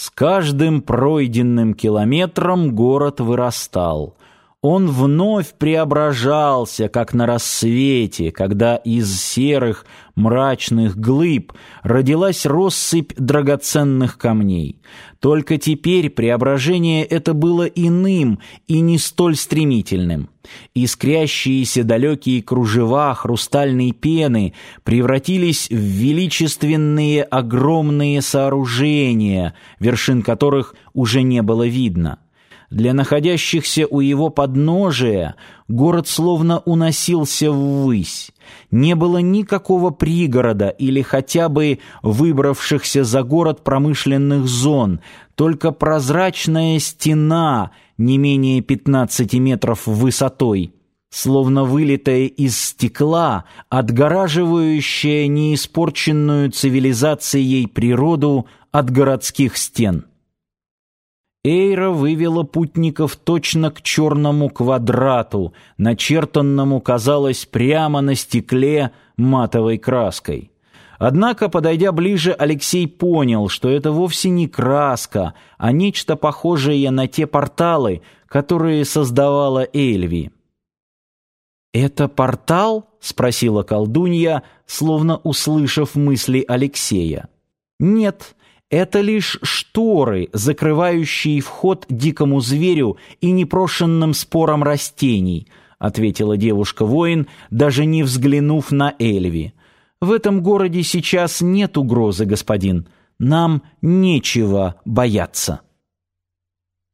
С каждым пройденным километром город вырастал. Он вновь преображался, как на рассвете, когда из серых мрачных глыб родилась россыпь драгоценных камней. Только теперь преображение это было иным и не столь стремительным. Искрящиеся далекие кружева хрустальной пены превратились в величественные огромные сооружения, вершин которых уже не было видно. Для находящихся у его подножия город словно уносился ввысь. Не было никакого пригорода или хотя бы выбравшихся за город промышленных зон, только прозрачная стена не менее 15 метров высотой, словно вылитая из стекла, отгораживающая неиспорченную цивилизацией природу от городских стен. Эйра вывела путников точно к черному квадрату, начертанному, казалось, прямо на стекле матовой краской. Однако, подойдя ближе, Алексей понял, что это вовсе не краска, а нечто похожее на те порталы, которые создавала Эльви. «Это портал?» — спросила колдунья, словно услышав мысли Алексея. «Нет, это лишь шторы, закрывающие вход дикому зверю и непрошенным спорам растений, ответила девушка-воин, даже не взглянув на Эльви. В этом городе сейчас нет угрозы, господин. Нам нечего бояться.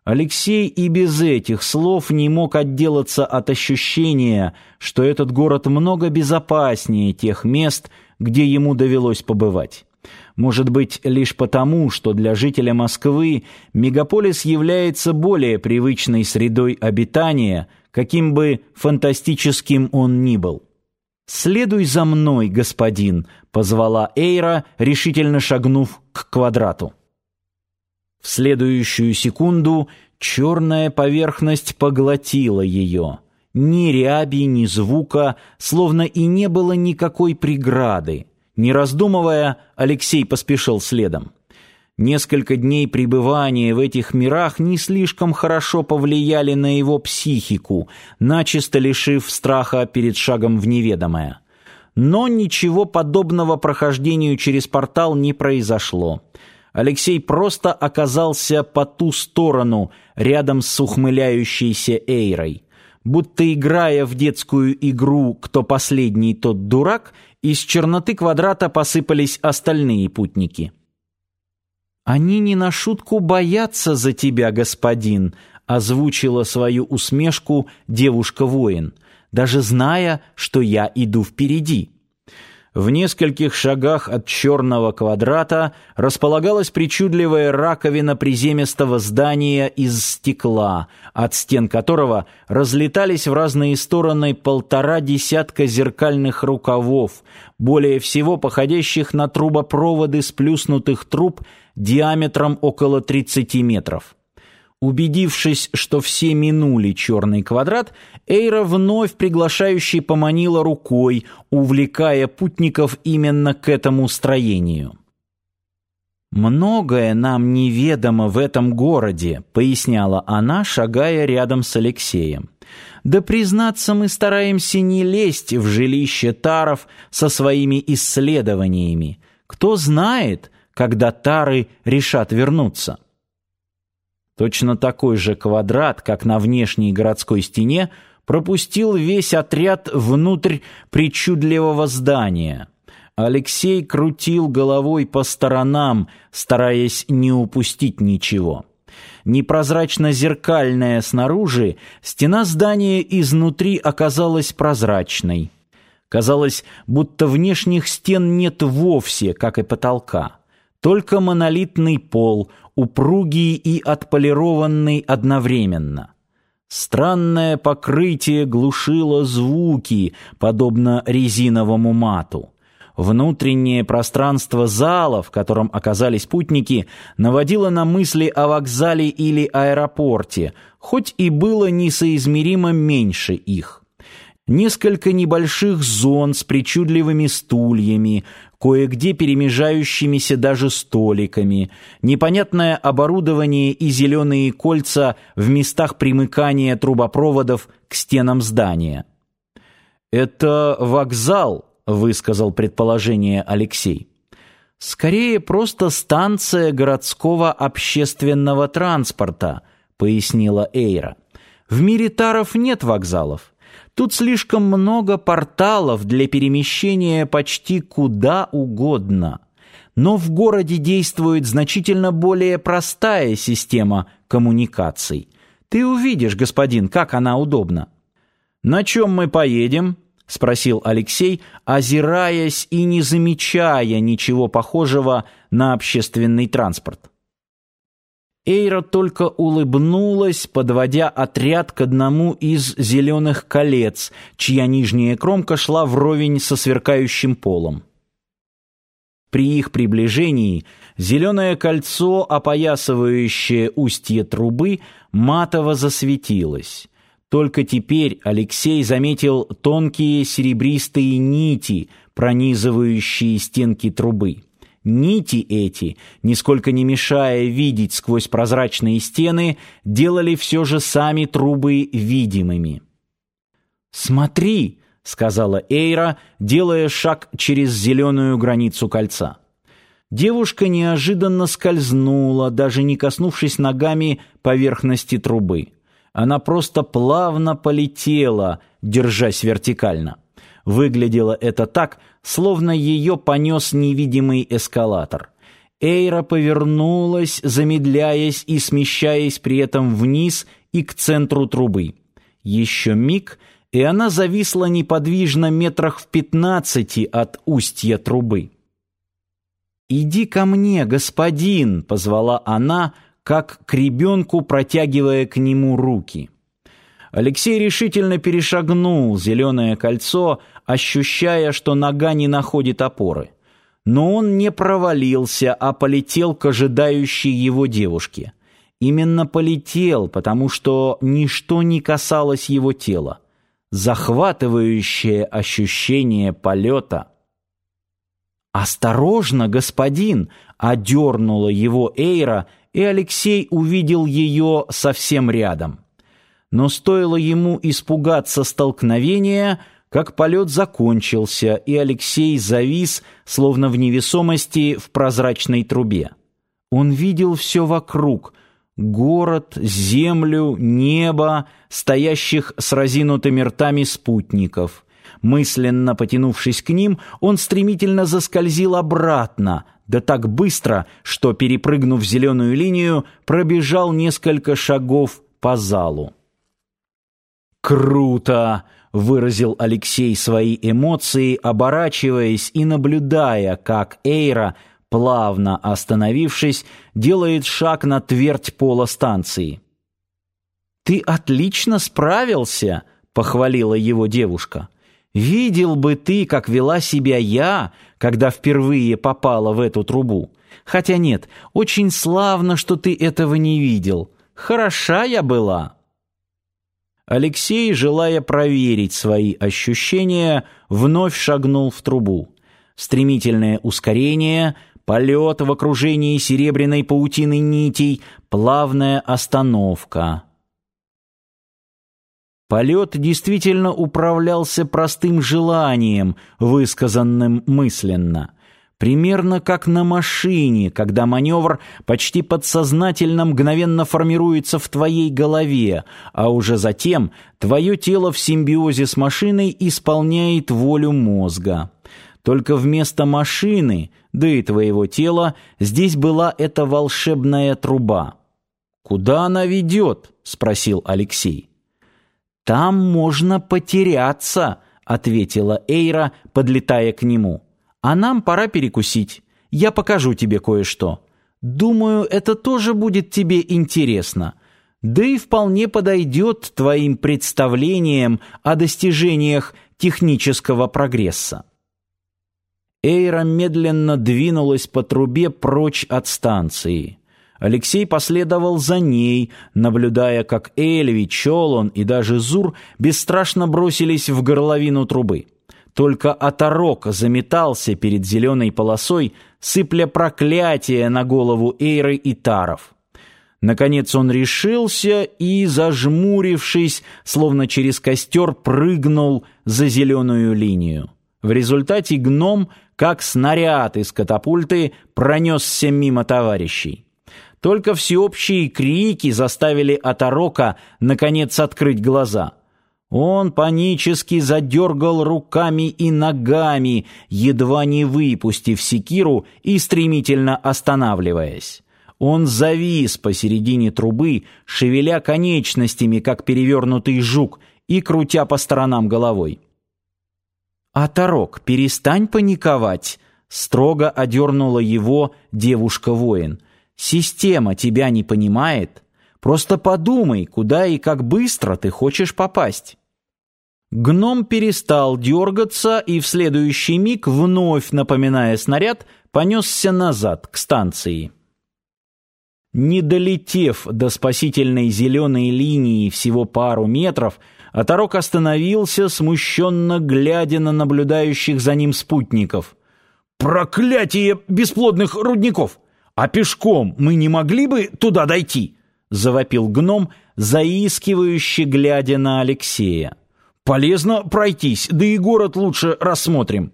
Алексей и без этих слов не мог отделаться от ощущения, что этот город много безопаснее тех мест, где ему довелось побывать. Может быть, лишь потому, что для жителя Москвы мегаполис является более привычной средой обитания, каким бы фантастическим он ни был. «Следуй за мной, господин», — позвала Эйра, решительно шагнув к квадрату. В следующую секунду черная поверхность поглотила ее. Ни ряби, ни звука, словно и не было никакой преграды. Не раздумывая, Алексей поспешил следом. Несколько дней пребывания в этих мирах не слишком хорошо повлияли на его психику, начисто лишив страха перед шагом в неведомое. Но ничего подобного прохождению через портал не произошло. Алексей просто оказался по ту сторону, рядом с ухмыляющейся Эйрой. Будто играя в детскую игру «Кто последний, тот дурак», из черноты квадрата посыпались остальные путники. «Они не на шутку боятся за тебя, господин», — озвучила свою усмешку девушка-воин, «даже зная, что я иду впереди». В нескольких шагах от черного квадрата располагалась причудливая раковина приземистого здания из стекла, от стен которого разлетались в разные стороны полтора десятка зеркальных рукавов, более всего походящих на трубопроводы сплюснутых труб диаметром около 30 метров. Убедившись, что все минули черный квадрат, Эйра вновь приглашающий поманила рукой, увлекая путников именно к этому строению. «Многое нам неведомо в этом городе», — поясняла она, шагая рядом с Алексеем. «Да, признаться, мы стараемся не лезть в жилище таров со своими исследованиями. Кто знает, когда тары решат вернуться». Точно такой же квадрат, как на внешней городской стене, пропустил весь отряд внутрь причудливого здания. Алексей крутил головой по сторонам, стараясь не упустить ничего. Непрозрачно-зеркальная снаружи, стена здания изнутри оказалась прозрачной. Казалось, будто внешних стен нет вовсе, как и потолка. Только монолитный пол, упругий и отполированный одновременно. Странное покрытие глушило звуки, подобно резиновому мату. Внутреннее пространство зала, в котором оказались путники, наводило на мысли о вокзале или аэропорте, хоть и было несоизмеримо меньше их. Несколько небольших зон с причудливыми стульями, кое-где перемежающимися даже столиками, непонятное оборудование и зеленые кольца в местах примыкания трубопроводов к стенам здания. «Это вокзал», — высказал предположение Алексей. «Скорее просто станция городского общественного транспорта», — пояснила Эйра. «В мире Таров нет вокзалов. Тут слишком много порталов для перемещения почти куда угодно. Но в городе действует значительно более простая система коммуникаций. Ты увидишь, господин, как она удобна». «На чем мы поедем?» — спросил Алексей, озираясь и не замечая ничего похожего на общественный транспорт. Эйра только улыбнулась, подводя отряд к одному из зеленых колец, чья нижняя кромка шла вровень со сверкающим полом. При их приближении зеленое кольцо, опоясывающее устье трубы, матово засветилось. Только теперь Алексей заметил тонкие серебристые нити, пронизывающие стенки трубы. Нити эти, нисколько не мешая видеть сквозь прозрачные стены, делали все же сами трубы видимыми. «Смотри!» — сказала Эйра, делая шаг через зеленую границу кольца. Девушка неожиданно скользнула, даже не коснувшись ногами поверхности трубы. Она просто плавно полетела, держась вертикально. Выглядело это так, словно ее понес невидимый эскалатор. Эйра повернулась, замедляясь и смещаясь при этом вниз и к центру трубы. Еще миг, и она зависла неподвижно метрах в пятнадцати от устья трубы. «Иди ко мне, господин!» — позвала она, как к ребенку, протягивая к нему руки. Алексей решительно перешагнул зеленое кольцо, ощущая, что нога не находит опоры. Но он не провалился, а полетел к ожидающей его девушке. Именно полетел, потому что ничто не касалось его тела. Захватывающее ощущение полета. «Осторожно, господин!» — одернула его Эйра — и Алексей увидел ее совсем рядом. Но стоило ему испугаться столкновения, как полет закончился, и Алексей завис, словно в невесомости в прозрачной трубе. Он видел все вокруг — город, землю, небо, стоящих с разинутыми ртами спутников. Мысленно потянувшись к ним, он стремительно заскользил обратно, да так быстро, что, перепрыгнув зеленую линию, пробежал несколько шагов по залу. «Круто!» — выразил Алексей свои эмоции, оборачиваясь и наблюдая, как Эйра, плавно остановившись, делает шаг на твердь пола станции. «Ты отлично справился!» — похвалила его девушка. Видел бы ты, как вела себя я, когда впервые попала в эту трубу. Хотя нет, очень славно, что ты этого не видел. Хороша я была. Алексей, желая проверить свои ощущения, вновь шагнул в трубу. Стремительное ускорение, полет в окружении серебряной паутины нитей, плавная остановка — Полет действительно управлялся простым желанием, высказанным мысленно. Примерно как на машине, когда маневр почти подсознательно мгновенно формируется в твоей голове, а уже затем твое тело в симбиозе с машиной исполняет волю мозга. Только вместо машины, да и твоего тела, здесь была эта волшебная труба. «Куда она ведет?» — спросил Алексей. «Там можно потеряться», — ответила Эйра, подлетая к нему. «А нам пора перекусить. Я покажу тебе кое-что. Думаю, это тоже будет тебе интересно. Да и вполне подойдет твоим представлениям о достижениях технического прогресса». Эйра медленно двинулась по трубе прочь от станции. Алексей последовал за ней, наблюдая, как Эльви, Чолон и даже Зур бесстрашно бросились в горловину трубы. Только оторок заметался перед зеленой полосой, сыпля проклятия на голову Эйры и Таров. Наконец он решился и, зажмурившись, словно через костер, прыгнул за зеленую линию. В результате гном, как снаряд из катапульты, пронесся мимо товарищей. Только всеобщие крики заставили Атарока наконец открыть глаза. Он панически задергал руками и ногами, едва не выпустив секиру и стремительно останавливаясь. Он завис посередине трубы, шевеля конечностями, как перевернутый жук, и крутя по сторонам головой. «Оторок, перестань паниковать!» — строго одернула его девушка-воин. «Система тебя не понимает. Просто подумай, куда и как быстро ты хочешь попасть». Гном перестал дергаться и в следующий миг, вновь напоминая снаряд, понесся назад, к станции. Не долетев до спасительной зеленой линии всего пару метров, Оторок остановился, смущенно глядя на наблюдающих за ним спутников. «Проклятие бесплодных рудников! А пешком мы не могли бы туда дойти?» — завопил гном, заискивающе глядя на Алексея. «Полезно пройтись, да и город лучше рассмотрим».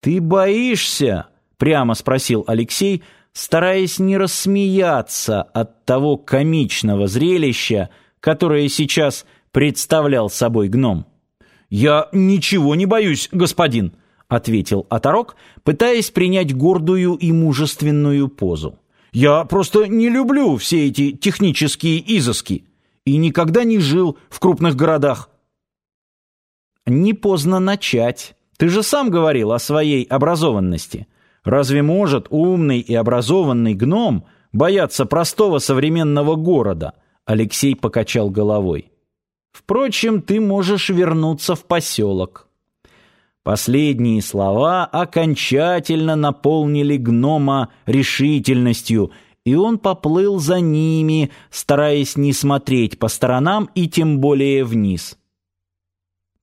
«Ты боишься?» — прямо спросил Алексей, — стараясь не рассмеяться от того комичного зрелища, которое сейчас представлял собой гном. «Я ничего не боюсь, господин», — ответил Оторок, пытаясь принять гордую и мужественную позу. «Я просто не люблю все эти технические изыски и никогда не жил в крупных городах». «Не поздно начать. Ты же сам говорил о своей образованности». Разве может умный и образованный гном бояться простого современного города? Алексей покачал головой. Впрочем, ты можешь вернуться в поселок. Последние слова окончательно наполнили гнома решительностью, и он поплыл за ними, стараясь не смотреть по сторонам и тем более вниз.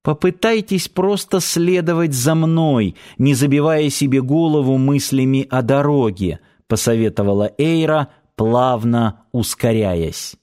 Попытайтесь просто следовать за мной, не забивая себе голову мыслями о дороге, посоветовала Эйра, плавно ускоряясь.